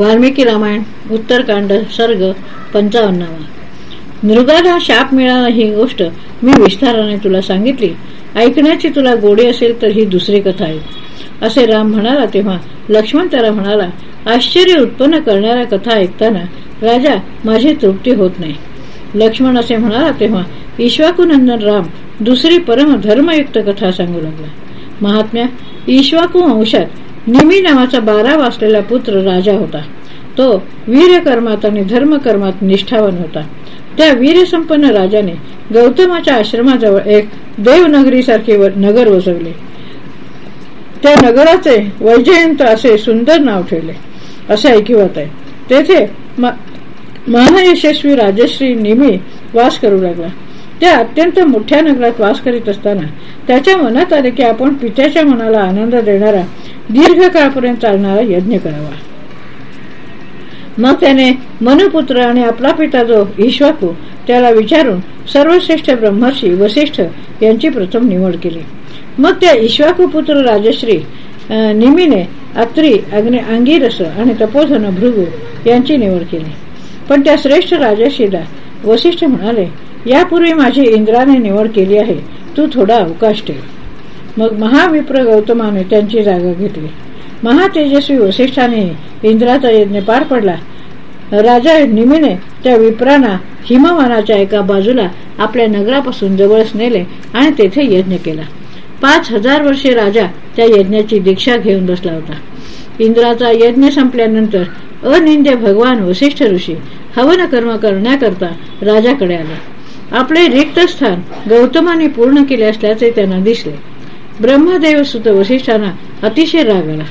वाल्मिकी रामायण उत्तरकांड सर्ग पंचावन्नावा. मृगाला शाप मिळाला ही गोष्ट मी विस्ताराने तुला सांगितली. ऐकण्याची तुला गोडी असेल तर ही दुसरी कथा आहे. असे राम म्हणाला तेव्हा लक्ष्मण त्याला म्हणाला आश्चर्य उत्पन्न करणाऱ्या कथा ऐकताना राजा माझी तृप्ती होत नाही. लक्ष्मण असे म्हणाला तेव्हा ईश्वाकुनंदन राम दुसरी परम धर्मयुक्त कथा सांगू लागला. महात्म्या ईश्वाकू अंशात निमी नावाचा बारा वाचलेला पुत्र राजा होता. तो वीरकर्मात आणि धर्मकर्मात निष्ठावान होता. त्या वीरसंपन्न राजाने गौतमाच्या आश्रमाजवळ एक देवनगरीसारखे नगर वसवले. त्या नगराचे वैजयंत असे सुंदर नाव ठेवले. असे ऐकिवत आहे. तेथे महायशस्वी राजश्री निमी वास करू लागला. त्या अत्यंत मोठ्या नगरात वास करीत असताना त्याच्या मनात आले की आपण पित्याच्या मनाला आनंद देणारा दीर्घकाळपर्यंत चालणारा यज्ञ करावा. मग त्याने मनपुत्र आणि आपला पिता जो ईश्वाकू त्याला विचारून सर्वश्रेष्ठ ब्रह्मर्षी वसिष्ठ यांची प्रथम निवड केली. मग त्या ईश्वाकू पुत्र राजश्री निमीने अत्री अग्नि अंगिरस आणि तपोधन भृगू यांची निवड केली. पण त्या श्रेष्ठ राजश्रीला वसिष्ठ म्हणाले यापूर्वी माझी इंद्राने निवड केली आहे. तू थोडा अवकाश ठेव. मग महाविप्र गौतमाने त्यांची जागा घेतली. महातेजस्वी वसिष्ठाने इंद्राचा यज्ञ पार पडला. राजा निमीने त्या विप्रांना हिमवानाच्या एका बाजूला आपल्या नगरापासून जवळच नेले आणि तेथे यज्ञ केला. पाच हजार वर्षे राजा त्या यज्ञाची दीक्षा घेऊन बसला होता. इंद्राचा यज्ञ संपल्यानंतर अनिंद्य भगवान वसिष्ठ ऋषी हवन कर्म करण्याकरता राजाकडे आले. आपले रिक्त स्थान गौतमाने पूर्ण केले असल्याचे त्यांना दिसले. ब्रह्मदेव सुत वसिष्ठांना अतिशय राग आला.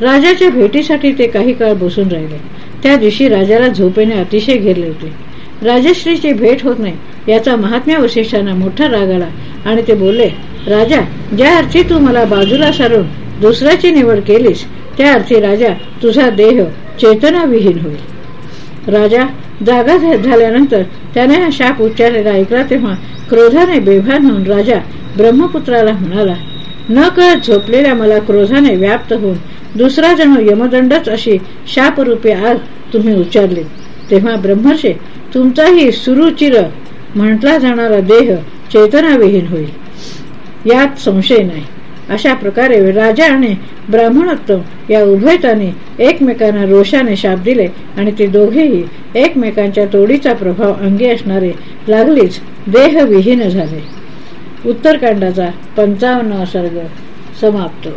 राजाच्या भेटीसाठी ते काही काळ बसून राहिले. त्या दिवशी राजाला झोपेने अतिशय घेरले होते. राजश्रीची भेट होत नाही याचा महात्म्या वशिष्ठांना मोठा राग आला आणि ते बोलले राजा ज्या अर्थी तू मला बाजूला सारून दुसऱ्याची निवड केलीस त्या अर्थी राजा तुझा देह चेतनाविहीन होईल. राजा जागा झाल्यानंतर त्याने हा शाप उच्चारलेला ऐकला तेव्हा क्रोधाने बेभान होऊन राजा ब्रह्मपुत्राला म्हणाला न कळत झोपलेल्या मला क्रोधाने व्याप्त होऊन दुसरा जण यमदंडच अशी शापरूपी आग तुम्ही उच्चारले. तेव्हा ब्रह्मर्षे तुमचाही सुरुचिर म्हटला जाणारा देह चेतनाविहीन होईल. यात संशय नाही. अशा प्रकारे राजा आणि ब्राह्मणोत्तम या उभयताने एकमेकांना रोषाने शाप दिले आणि ते दोघेही एकमेकांच्या तोडीचा प्रभाव अंगी असणारे लागलीच देहविहीन झाले. उत्तरकांडाचा पंचावन्न सर्ग समाप्त.